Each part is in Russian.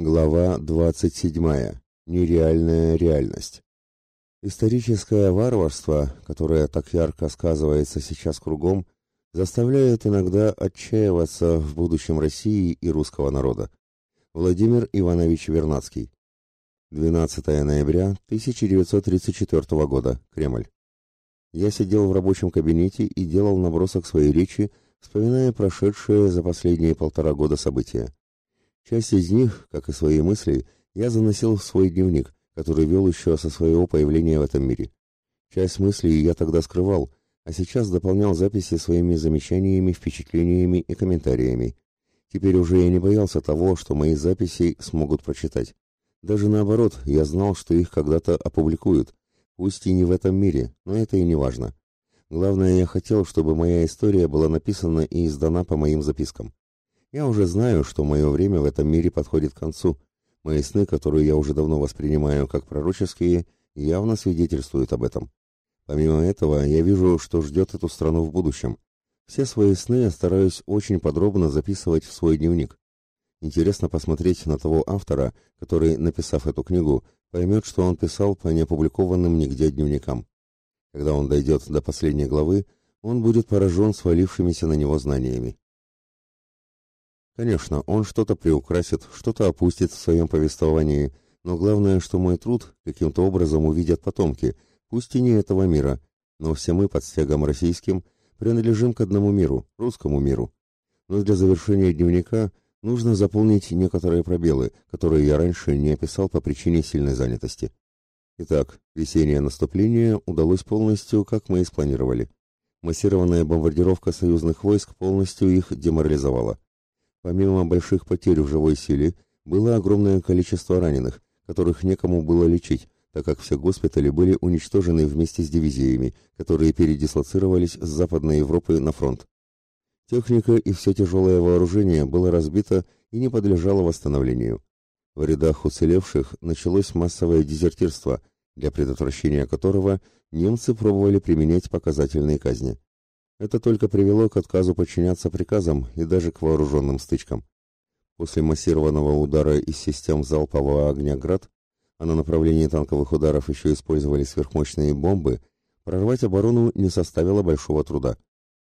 Глава 27. Нереальная реальность. Историческое варварство, которое так ярко сказывается сейчас кругом, заставляет иногда отчаиваться в будущем России и русского народа. Владимир Иванович Вернадский. 12 ноября 1934 года. Кремль. Я сидел в рабочем кабинете и делал набросок своей речи, вспоминая прошедшие за последние полтора года события. Часть из них, как и свои мысли, я заносил в свой дневник, который вел еще со своего появления в этом мире. Часть мыслей я тогда скрывал, а сейчас дополнял записи своими замечаниями, впечатлениями и комментариями. Теперь уже я не боялся того, что мои записи смогут прочитать. Даже наоборот, я знал, что их когда-то опубликуют, пусть и не в этом мире, но это и не важно. Главное, я хотел, чтобы моя история была написана и издана по моим запискам. Я уже знаю, что мое время в этом мире подходит к концу. Мои сны, которые я уже давно воспринимаю как пророческие, явно свидетельствуют об этом. Помимо этого, я вижу, что ждет эту страну в будущем. Все свои сны я стараюсь очень подробно записывать в свой дневник. Интересно посмотреть на того автора, который, написав эту книгу, поймет, что он писал по неопубликованным нигде дневникам. Когда он дойдет до последней главы, он будет поражен свалившимися на него знаниями. Конечно, он что-то приукрасит, что-то опустит в своем повествовании, но главное, что мой труд каким-то образом увидят потомки, пусть и не этого мира, но все мы под стягом российским принадлежим к одному миру, русскому миру. Но для завершения дневника нужно заполнить некоторые пробелы, которые я раньше не описал по причине сильной занятости. Итак, весеннее наступление удалось полностью, как мы и спланировали. Массированная бомбардировка союзных войск полностью их деморализовала. Помимо больших потерь в живой силе, было огромное количество раненых, которых некому было лечить, так как все госпитали были уничтожены вместе с дивизиями, которые передислоцировались с Западной Европы на фронт. Техника и все тяжелое вооружение было разбито и не подлежало восстановлению. В рядах уцелевших началось массовое дезертирство, для предотвращения которого немцы пробовали применять показательные казни. Это только привело к отказу подчиняться приказам и даже к вооруженным стычкам. После массированного удара из систем залпового огня «Град», а на направлении танковых ударов еще использовали сверхмощные бомбы, прорвать оборону не составило большого труда.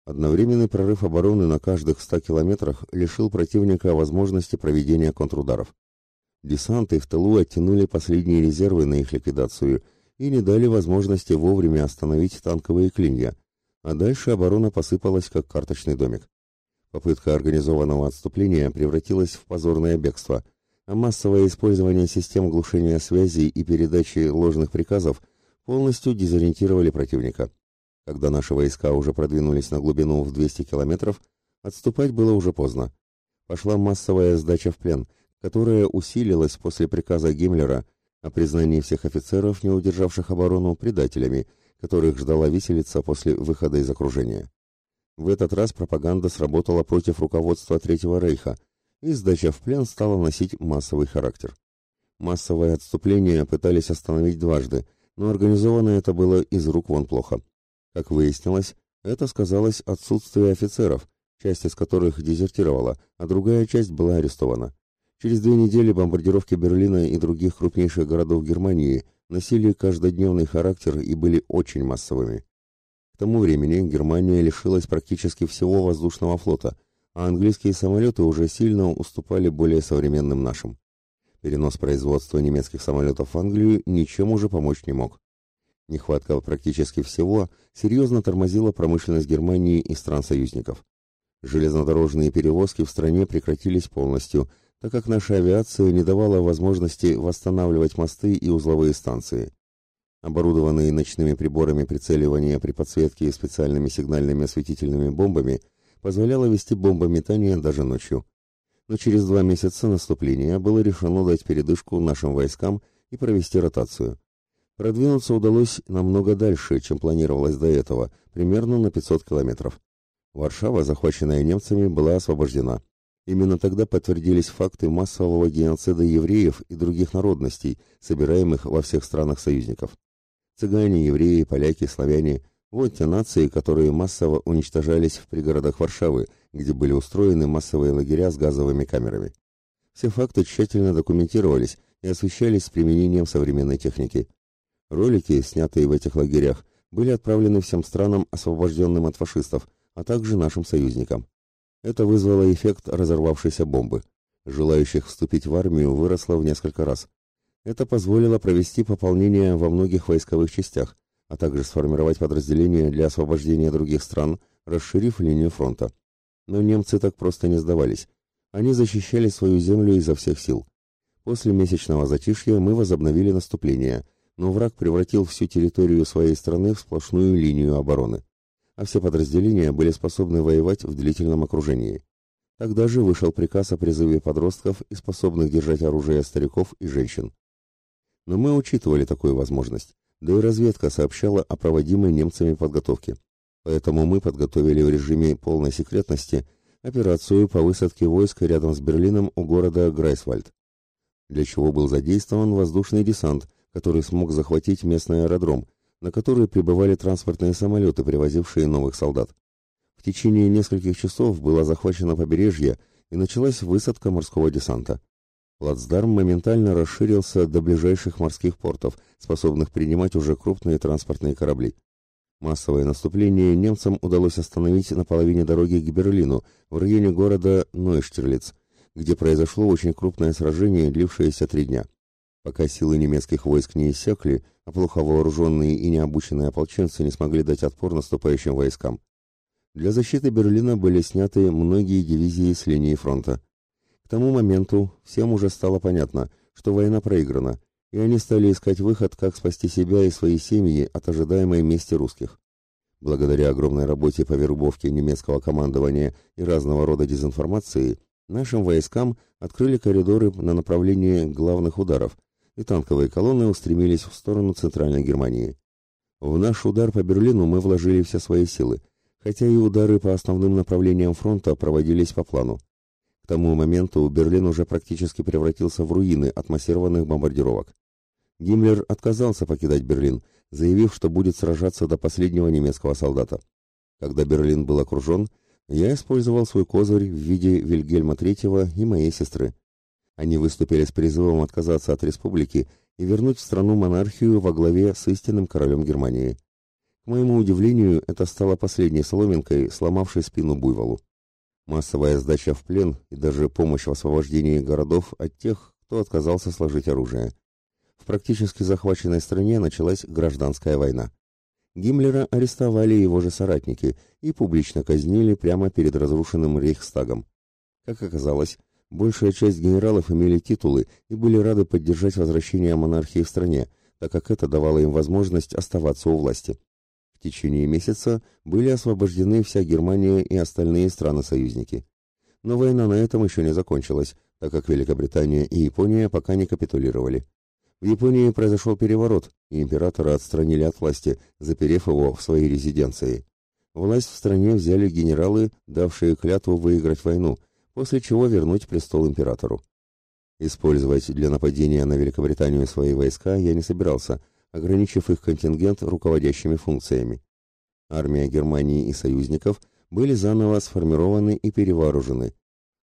Одновременный прорыв обороны на каждых 100 километрах лишил противника возможности проведения контрударов. Десанты в тылу оттянули последние резервы на их ликвидацию и не дали возможности вовремя остановить танковые клинья – а дальше оборона посыпалась, как карточный домик. Попытка организованного отступления превратилась в позорное бегство, а массовое использование систем глушения связи и передачи ложных приказов полностью дезориентировали противника. Когда наши войска уже продвинулись на глубину в 200 километров, отступать было уже поздно. Пошла массовая сдача в плен, которая усилилась после приказа Гиммлера о признании всех офицеров, не удержавших оборону, предателями – которых ждала виселица после выхода из окружения. В этот раз пропаганда сработала против руководства Третьего Рейха, и сдача в плен стала носить массовый характер. Массовое отступление пытались остановить дважды, но организовано это было из рук вон плохо. Как выяснилось, это сказалось отсутствие офицеров, часть из которых дезертировала, а другая часть была арестована. Через две недели бомбардировки Берлина и других крупнейших городов Германии носили каждодневный характер и были очень массовыми. К тому времени Германия лишилась практически всего воздушного флота, а английские самолеты уже сильно уступали более современным нашим. Перенос производства немецких самолетов в Англию ничем уже помочь не мог. Нехватка практически всего серьезно тормозила промышленность Германии и стран-союзников. Железнодорожные перевозки в стране прекратились полностью, так как наша авиация не давала возможности восстанавливать мосты и узловые станции. Оборудованные ночными приборами прицеливания при подсветке и специальными сигнальными осветительными бомбами позволяло вести бомбометание даже ночью. Но через два месяца наступления было решено дать передышку нашим войскам и провести ротацию. Продвинуться удалось намного дальше, чем планировалось до этого, примерно на 500 километров. Варшава, захваченная немцами, была освобождена. Именно тогда подтвердились факты массового геноцида евреев и других народностей, собираемых во всех странах союзников. Цыгане, евреи, поляки, славяне – вот те нации, которые массово уничтожались в пригородах Варшавы, где были устроены массовые лагеря с газовыми камерами. Все факты тщательно документировались и освещались с применением современной техники. Ролики, снятые в этих лагерях, были отправлены всем странам, освобожденным от фашистов, а также нашим союзникам. Это вызвало эффект разорвавшейся бомбы. Желающих вступить в армию выросло в несколько раз. Это позволило провести пополнение во многих войсковых частях, а также сформировать подразделения для освобождения других стран, расширив линию фронта. Но немцы так просто не сдавались. Они защищали свою землю изо всех сил. После месячного затишья мы возобновили наступление, но враг превратил всю территорию своей страны в сплошную линию обороны. А все подразделения были способны воевать в длительном окружении. Тогда же вышел приказ о призыве подростков и способных держать оружие стариков и женщин. Но мы учитывали такую возможность, да и разведка сообщала о проводимой немцами подготовке. Поэтому мы подготовили в режиме полной секретности операцию по высадке войск рядом с Берлином у города Грайсвальд, для чего был задействован воздушный десант, который смог захватить местный аэродром, на который прибывали транспортные самолеты, привозившие новых солдат. В течение нескольких часов было захвачено побережье и началась высадка морского десанта. Плацдарм моментально расширился до ближайших морских портов, способных принимать уже крупные транспортные корабли. Массовое наступление немцам удалось остановить на половине дороги к Берлину, в районе города Нойштерлиц, где произошло очень крупное сражение, длившееся три дня. Пока силы немецких войск не иссякли, а плохо вооруженные и необученные ополченцы не смогли дать отпор наступающим войскам. Для защиты Берлина были сняты многие дивизии с линии фронта. К тому моменту всем уже стало понятно, что война проиграна, и они стали искать выход, как спасти себя и свои семьи от ожидаемой мести русских. Благодаря огромной работе по вербовке немецкого командования и разного рода дезинформации, нашим войскам открыли коридоры на направлении главных ударов, и танковые колонны устремились в сторону Центральной Германии. В наш удар по Берлину мы вложили все свои силы, хотя и удары по основным направлениям фронта проводились по плану. К тому моменту Берлин уже практически превратился в руины от массированных бомбардировок. Гиммлер отказался покидать Берлин, заявив, что будет сражаться до последнего немецкого солдата. Когда Берлин был окружен, я использовал свой козырь в виде Вильгельма III и моей сестры. Они выступили с призывом отказаться от республики и вернуть в страну монархию во главе с истинным королем Германии. К моему удивлению, это стало последней соломинкой, сломавшей спину буйволу. Массовая сдача в плен и даже помощь в освобождении городов от тех, кто отказался сложить оружие в практически захваченной стране началась гражданская война. Гиммлера арестовали его же соратники и публично казнили прямо перед разрушенным Рейхстагом. Как оказалось, большая часть генералов имели титулы и были рады поддержать возвращение монархии в стране, так как это давало им возможность оставаться у власти. В течение месяца были освобождены вся Германия и остальные страны-союзники. Но война на этом еще не закончилась, так как Великобритания и Япония пока не капитулировали. В Японии произошел переворот, и императора отстранили от власти, заперев его в своей резиденции. Власть в стране взяли генералы, давшие клятву выиграть войну, после чего вернуть престол императору. Использовать для нападения на Великобританию свои войска я не собирался, ограничив их контингент руководящими функциями. Армия Германии и союзников были заново сформированы и перевооружены.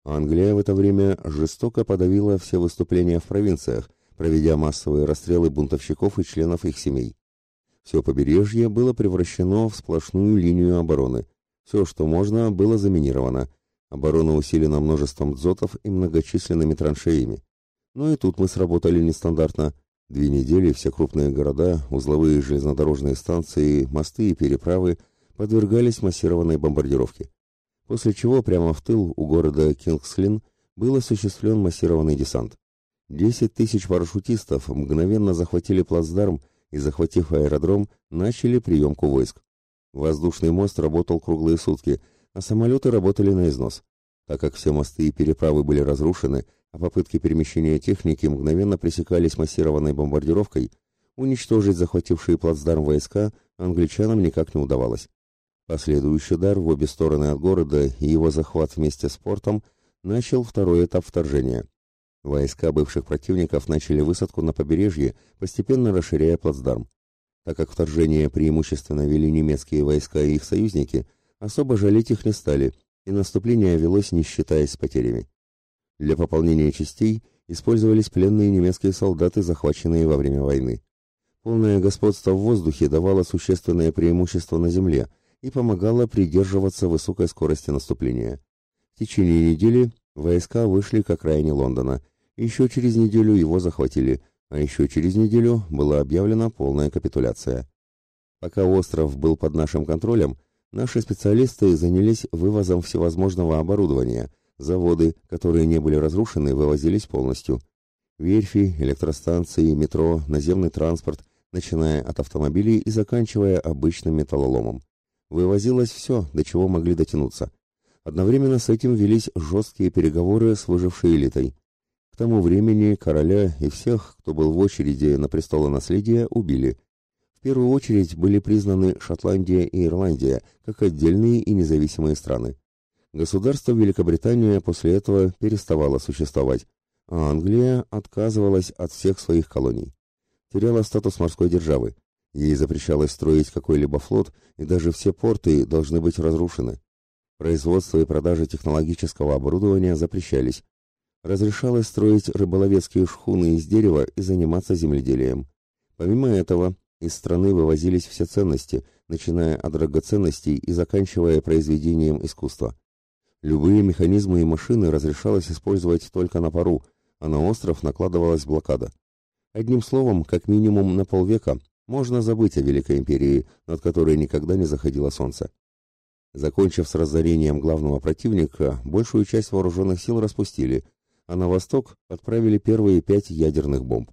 Англия в это время жестоко подавила все выступления в провинциях, проведя массовые расстрелы бунтовщиков и членов их семей. Все побережье было превращено в сплошную линию обороны. Все, что можно, было заминировано. Оборона усилена множеством дзотов и многочисленными траншеями. Но и тут мы сработали нестандартно. Две недели все крупные города, узловые железнодорожные станции, мосты и переправы подвергались массированной бомбардировке. После чего прямо в тыл у города Кингслин был осуществлен массированный десант. Десять тысяч парашютистов мгновенно захватили плацдарм и, захватив аэродром, начали приемку войск. Воздушный мост работал круглые сутки, а самолеты работали на износ. Так как все мосты и переправы были разрушены, а попытки перемещения техники мгновенно пресекались массированной бомбардировкой, уничтожить захватившие плацдарм войска англичанам никак не удавалось. Последующий удар в обе стороны от города и его захват вместе с портом начал второй этап вторжения. Войска бывших противников начали высадку на побережье, постепенно расширяя плацдарм. Так как вторжение преимущественно вели немецкие войска и их союзники, особо жалеть их не стали, и наступление велось не считаясь потерями. Для пополнения частей использовались пленные немецкие солдаты, захваченные во время войны. Полное господство в воздухе давало существенное преимущество на земле и помогало придерживаться высокой скорости наступления. В течение недели войска вышли к окраине Лондона. Еще через неделю его захватили, а еще через неделю была объявлена полная капитуляция. Пока остров был под нашим контролем, наши специалисты занялись вывозом всевозможного оборудования. Заводы, которые не были разрушены, вывозились полностью. Верфи, электростанции, метро, наземный транспорт, начиная от автомобилей и заканчивая обычным металлоломом. Вывозилось все, до чего могли дотянуться. Одновременно с этим велись жесткие переговоры с выжившей элитой. К тому времени короля и всех, кто был в очереди на престолонаследие, убили. Первую очередь были признаны Шотландия и Ирландия как отдельные и независимые страны. Государство Великобритания после этого переставало существовать, а Англия отказывалась от всех своих колоний. Теряла статус морской державы. Ей запрещалось строить какой-либо флот, и даже все порты должны быть разрушены. Производство и продажа технологического оборудования запрещались. Разрешалось строить рыболовецкие шхуны из дерева и заниматься земледелием. Помимо этого, из страны вывозились все ценности, начиная от драгоценностей и заканчивая произведением искусства. Любые механизмы и машины разрешалось использовать только на пару, а на остров накладывалась блокада. Одним словом, как минимум на полвека можно забыть о Великой империи, над которой никогда не заходило солнце. Закончив с разорением главного противника, большую часть вооруженных сил распустили, а на восток отправили первые пять ядерных бомб.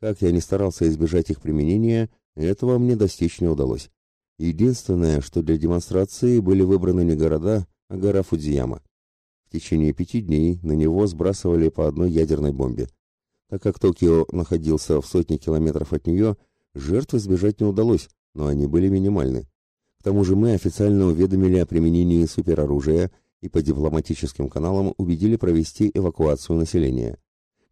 Как я ни старался избежать их применения, этого мне достичь не удалось. Единственное, что для демонстрации были выбраны не города, а гора Фудзияма. В течение пяти дней на него сбрасывали по одной ядерной бомбе. Так как Токио находился в сотне километров от нее, жертв избежать не удалось, но они были минимальны. К тому же мы официально уведомили о применении супероружия и по дипломатическим каналам убедили провести эвакуацию населения.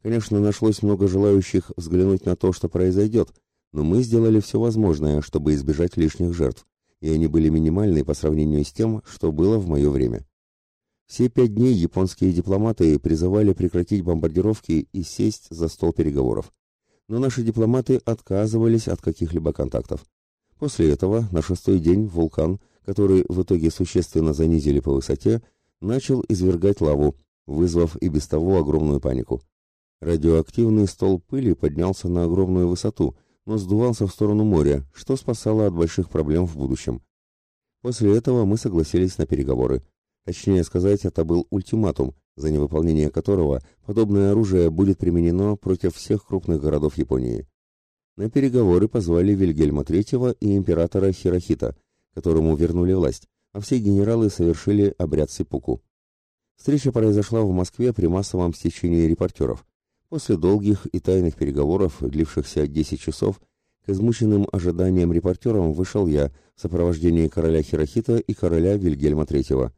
Конечно, нашлось много желающих взглянуть на то, что произойдет, но мы сделали все возможное, чтобы избежать лишних жертв, и они были минимальны по сравнению с тем, что было в мое время. Все пять дней японские дипломаты призывали прекратить бомбардировки и сесть за стол переговоров. Но наши дипломаты отказывались от каких-либо контактов. После этого, на шестой день, вулкан, который в итоге существенно занизили по высоте, начал извергать лаву, вызвав и без того огромную панику. Радиоактивный стол пыли поднялся на огромную высоту, но сдувался в сторону моря, что спасало от больших проблем в будущем. После этого мы согласились на переговоры. Точнее сказать, это был ультиматум, за невыполнение которого подобное оружие будет применено против всех крупных городов Японии. На переговоры позвали Вильгельма III и императора Хирохита, которому вернули власть, а все генералы совершили обряд сипуку. Встреча произошла в Москве при массовом стечении репортеров. После долгих и тайных переговоров, длившихся 10 часов, к измученным ожиданиям репортерам вышел я в сопровождении короля Хирохита и короля Вильгельма III.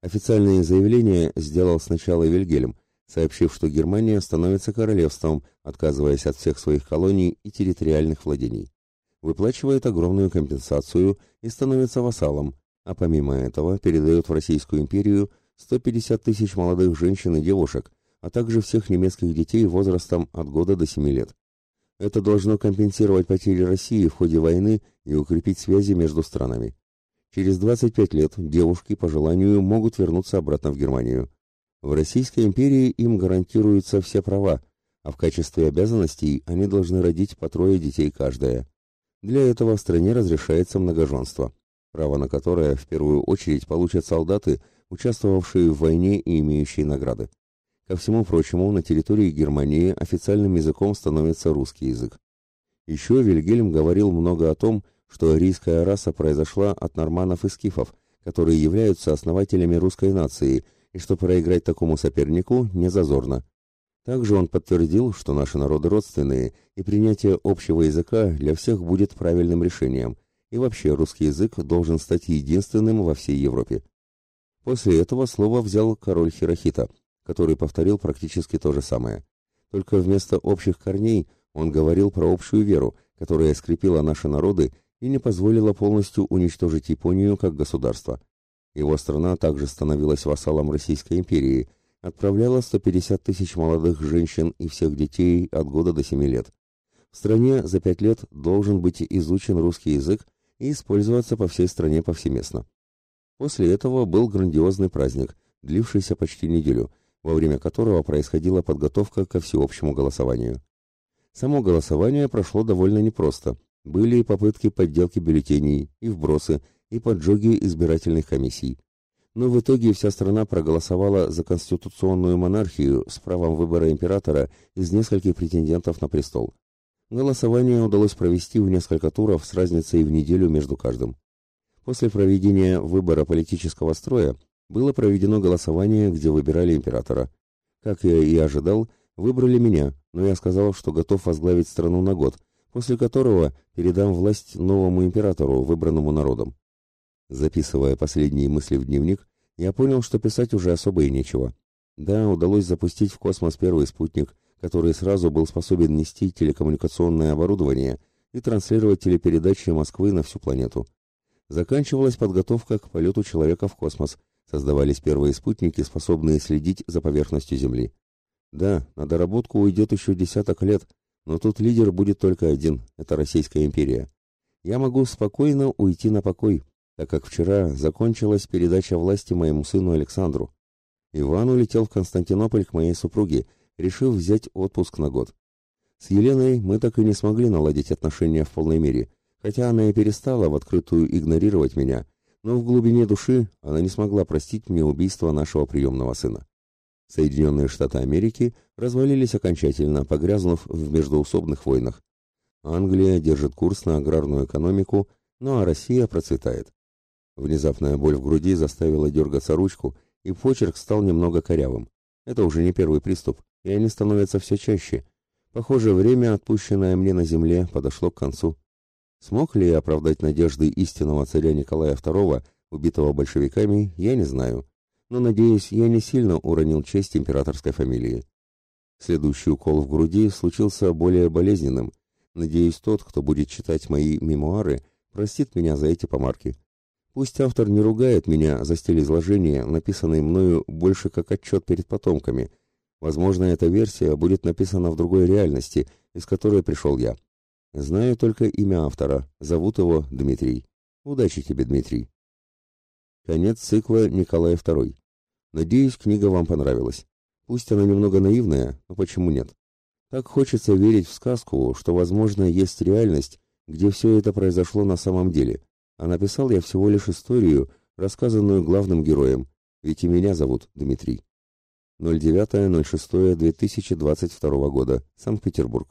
Официальное заявление сделал сначала Вильгельм, сообщив, что Германия становится королевством, отказываясь от всех своих колоний и территориальных владений. Выплачивает огромную компенсацию и становится вассалом, а помимо этого передает в Российскую империю 150 тысяч молодых женщин и девушек, а также всех немецких детей возрастом от года до 7 лет. Это должно компенсировать потери России в ходе войны и укрепить связи между странами. Через 25 лет девушки по желанию могут вернуться обратно в Германию. В Российской империи им гарантируются все права, а в качестве обязанностей они должны родить по трое детей каждая. Для этого в стране разрешается многоженство, право на которое в первую очередь получат солдаты, участвовавшие в войне и имеющие награды. Ко всему прочему, на территории Германии официальным языком становится русский язык. Еще Вильгельм говорил много о том, что арийская раса произошла от норманов и скифов, которые являются основателями русской нации, и что проиграть такому сопернику не зазорно. Также он подтвердил, что наши народы родственные, и принятие общего языка для всех будет правильным решением, и вообще русский язык должен стать единственным во всей Европе. После этого слово взял король Хирохита, который повторил практически то же самое. Только вместо общих корней он говорил про общую веру, которая скрепила наши народы и не позволила полностью уничтожить Японию как государство. Его страна также становилась вассалом Российской империи, отправляла 150 тысяч молодых женщин и всех детей от года до 7 лет. В стране за 5 лет должен быть изучен русский язык и использоваться по всей стране повсеместно. После этого был грандиозный праздник, длившийся почти неделю, во время которого происходила подготовка ко всеобщему голосованию. Само голосование прошло довольно непросто. Были и попытки подделки бюллетеней, и вбросы, и поджоги избирательных комиссий. Но в итоге вся страна проголосовала за конституционную монархию с правом выбора императора из нескольких претендентов на престол. Голосование удалось провести в несколько туров с разницей в неделю между каждым. После проведения выбора политического строя было проведено голосование, где выбирали императора. Как я и ожидал, выбрали меня, но я сказал, что готов возглавить страну на год, после которого передам власть новому императору, выбранному народом. Записывая последние мысли в дневник, я понял, что писать уже особо и нечего. Да, удалось запустить в космос первый спутник, который сразу был способен нести телекоммуникационное оборудование и транслировать телепередачи Москвы на всю планету. Заканчивалась подготовка к полету человека в космос, создавались первые спутники, способные следить за поверхностью Земли. Да, на доработку уйдет еще десяток лет, но тут лидер будет только один – это Российская империя. Я могу спокойно уйти на покой, так как вчера закончилась передача власти моему сыну Александру. Иван улетел в Константинополь к моей супруге, решив взять отпуск на год. С Еленой мы так и не смогли наладить отношения в полной мере – Хотя она и перестала в открытую игнорировать меня, но в глубине души она не смогла простить мне убийство нашего приемного сына. Соединенные Штаты Америки развалились окончательно, погрязнув в междоусобных войнах. Англия держит курс на аграрную экономику, ну а Россия процветает. Внезапная боль в груди заставила дергаться ручку, и почерк стал немного корявым. Это уже не первый приступ, и они становятся все чаще. Похоже, время, отпущенное мне на земле, подошло к концу. Смог ли я оправдать надежды истинного царя Николая II, убитого большевиками, я не знаю. Но, надеюсь, я не сильно уронил честь императорской фамилии. Следующий укол в груди случился более болезненным. Надеюсь, тот, кто будет читать мои мемуары, простит меня за эти помарки. Пусть автор не ругает меня за стиль изложения, написанный мною больше как отчет перед потомками. Возможно, эта версия будет написана в другой реальности, из которой пришел я. Знаю только имя автора. Зовут его Дмитрий. Удачи тебе, Дмитрий. Конец цикла Николай II. Надеюсь, книга вам понравилась. Пусть она немного наивная, но почему нет? Так хочется верить в сказку, что, возможно, есть реальность, где все это произошло на самом деле. А написал я всего лишь историю, рассказанную главным героем, ведь и меня зовут Дмитрий. 09.06.2022 года. Санкт-Петербург.